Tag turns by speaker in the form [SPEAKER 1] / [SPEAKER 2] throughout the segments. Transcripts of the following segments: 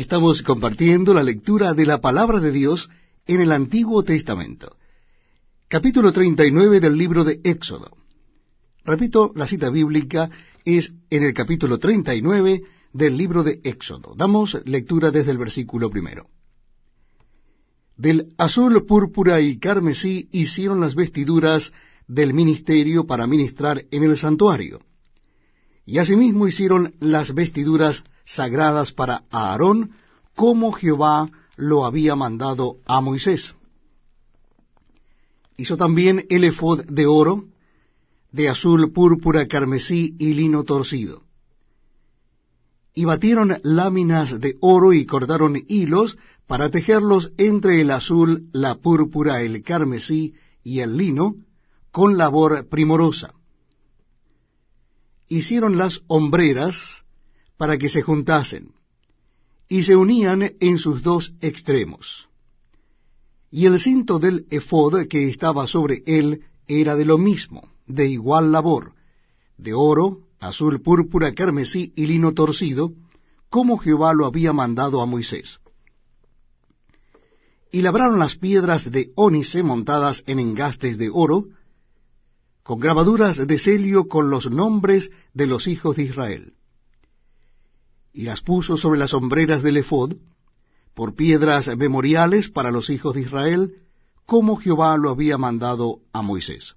[SPEAKER 1] Estamos compartiendo la lectura de la palabra de Dios en el Antiguo Testamento. Capítulo 39 del libro de Éxodo. Repito, la cita bíblica es en el capítulo 39 del libro de Éxodo. Damos lectura desde el versículo primero. Del azul, púrpura y carmesí hicieron las vestiduras del ministerio para ministrar en el santuario. Y asimismo hicieron las vestiduras sagradas para Aarón, como Jehová lo había mandado a Moisés. Hizo también el efod de oro, de azul, púrpura, carmesí y lino torcido. Y batieron láminas de oro y cortaron hilos para tejerlos entre el azul, la púrpura, el carmesí y el lino, con labor primorosa. Hicieron las hombreras para que se juntasen, y se unían en sus dos extremos. Y el cinto del efod que estaba sobre él era de lo mismo, de igual labor, de oro, azul, púrpura, carmesí y lino torcido, como Jehová lo había mandado a Moisés. Y labraron las piedras de ónice montadas en engastes de oro, con grabaduras de celio con los nombres de los hijos de Israel. Y las puso sobre las hombreras del ephod, por piedras memoriales para los hijos de Israel, como Jehová lo había mandado a Moisés.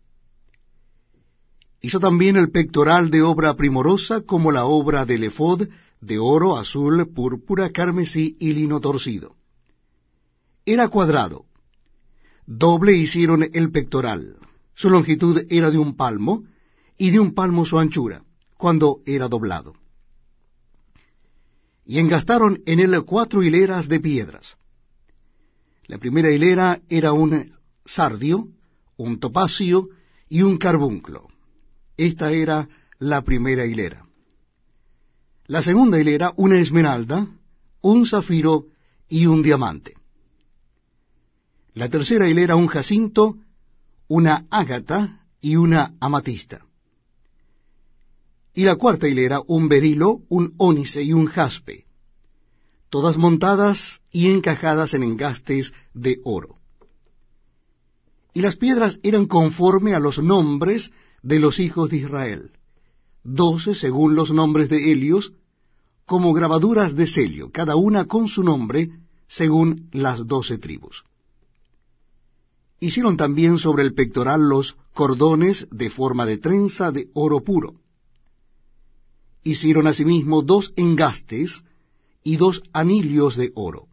[SPEAKER 1] Hizo también el pectoral de obra primorosa, como la obra del ephod, de oro, azul, púrpura, carmesí y lino torcido. Era cuadrado. Doble hicieron el pectoral su longitud era de un palmo, y de un palmo su anchura, cuando era doblado. Y engastaron en él cuatro hileras de piedras. La primera hilera era un sardio, un topacio y un carbunclo. Esta era la primera hilera. La segunda hilera, una esmeralda, un zafiro y un diamante. La tercera hilera, un jacinto, una ágata y una amatista. Y la cuarta hilera, un berilo, un ónice y un jaspe, todas montadas y encajadas en engastes de oro. Y las piedras eran conforme a los nombres de los hijos de Israel, doce según los nombres de Helios, como grabaduras de celio, cada una con su nombre, según las doce tribus. Hicieron también sobre el pectoral los cordones de forma de trenza de oro puro. Hicieron asimismo dos engastes y dos anillos de oro.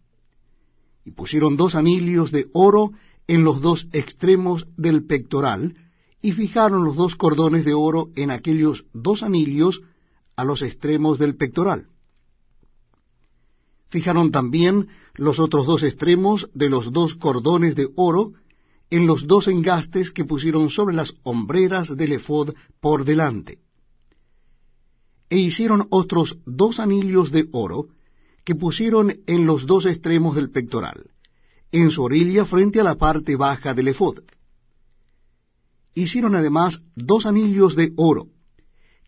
[SPEAKER 1] Y pusieron dos anillos de oro en los dos extremos del pectoral, y fijaron los dos cordones de oro en aquellos dos anillos a los extremos del pectoral. Fijaron también los otros dos extremos de los dos cordones de oro en los dos engastes que pusieron sobre las hombreras del efod por delante. E hicieron otros dos anillos de oro que pusieron en los dos extremos del pectoral, en su orilla frente a la parte baja del efod. Hicieron además dos anillos de oro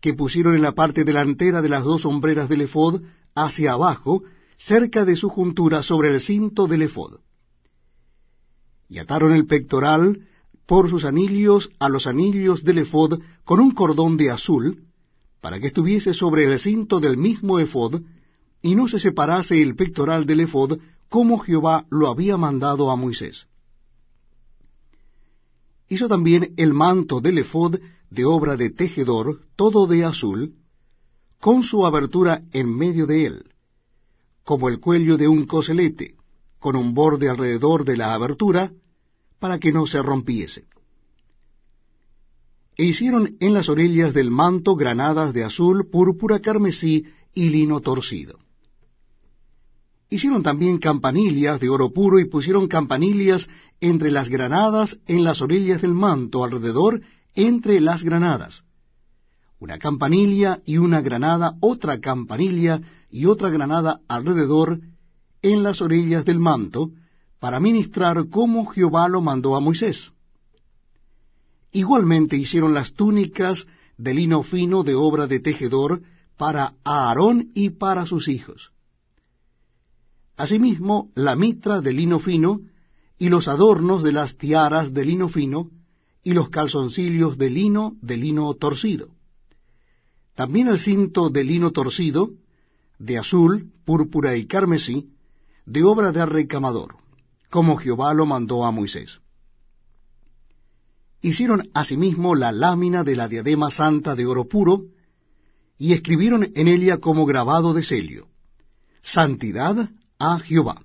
[SPEAKER 1] que pusieron en la parte delantera de las dos hombreras del efod hacia abajo, cerca de su juntura sobre el cinto del efod y ataron el pectoral por sus anillos a los anillos del efod con un cordón de azul, para que estuviese sobre el cinto del mismo efod, y no se separase el pectoral del efod, como Jehová lo había mandado a Moisés. Hizo también el manto del efod de obra de tejedor, todo de azul, con su abertura en medio de él, como el cuello de un coselete, con un borde alrededor de la abertura, para que no se rompiese. E hicieron en las orillas del manto granadas de azul, púrpura, carmesí y lino torcido. Hicieron también campanillas de oro puro y pusieron campanillas entre las granadas en las orillas del manto, alrededor entre las granadas. Una campanilla y una granada, otra campanilla y otra granada alrededor en las orillas del manto, para ministrar como Jehová lo mandó a Moisés. Igualmente hicieron las túnicas de lino fino de obra de tejedor para Aarón y para sus hijos. Asimismo, la mitra de lino fino, y los adornos de las tiaras de lino fino, y los calzoncillos de lino de lino torcido. También el cinto de lino torcido, de azul, púrpura y carmesí, de obra de recamador, como Jehová lo mandó a Moisés. Hicieron asimismo la lámina de la diadema santa de oro puro, y escribieron en ella como grabado de celio, Santidad a Jehová.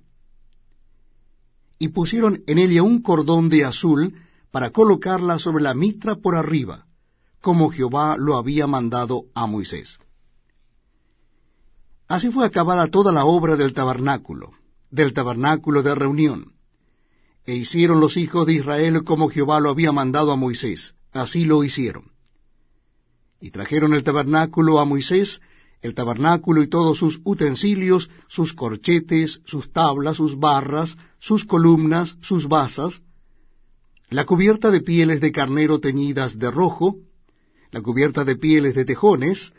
[SPEAKER 1] Y pusieron en ella un cordón de azul para colocarla sobre la mitra por arriba, como Jehová lo había mandado a Moisés. Así fue acabada toda la obra del tabernáculo, del tabernáculo de reunión. E hicieron los hijos de Israel como Jehová lo había mandado a Moisés, así lo hicieron. Y trajeron el tabernáculo a Moisés, el tabernáculo y todos sus utensilios, sus corchetes, sus tablas, sus barras, sus columnas, sus basas, la cubierta de pieles de carnero teñidas de rojo, la cubierta de pieles de tejones,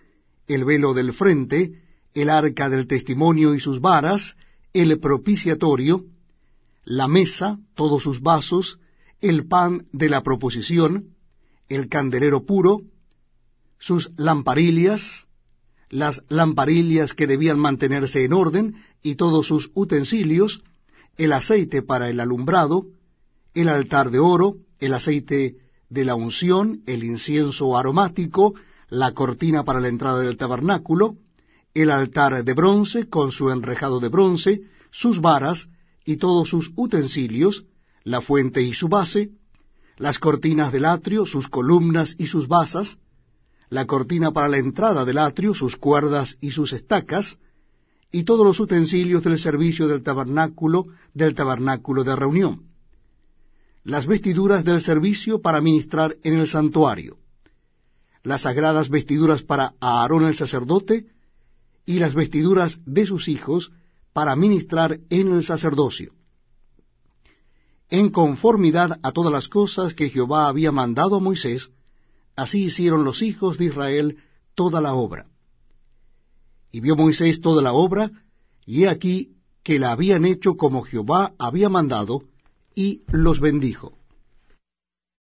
[SPEAKER 1] el velo del frente, el arca del testimonio y sus varas, el propiciatorio, la mesa, todos sus vasos, el pan de la proposición, el candelero puro, sus lamparillas, las lamparillas que debían mantenerse en orden y todos sus utensilios, el aceite para el alumbrado, el altar de oro, el aceite de la unción, el incienso aromático, la cortina para la entrada del tabernáculo, el altar de bronce con su enrejado de bronce, sus varas y todos sus utensilios, la fuente y su base, las cortinas del atrio, sus columnas y sus basas, la cortina para la entrada del atrio, sus cuerdas y sus estacas, y todos los utensilios del servicio del tabernáculo, del tabernáculo de reunión. Las vestiduras del servicio para ministrar en el santuario, las sagradas vestiduras para Aarón el sacerdote, y las vestiduras de sus hijos para ministrar en el sacerdocio, en conformidad a todas las cosas que Jehová había mandado a Moisés, Así hicieron los hijos de Israel toda la obra. Y vio Moisés toda la obra, y he aquí que la habían hecho como Jehová había mandado, y los bendijo.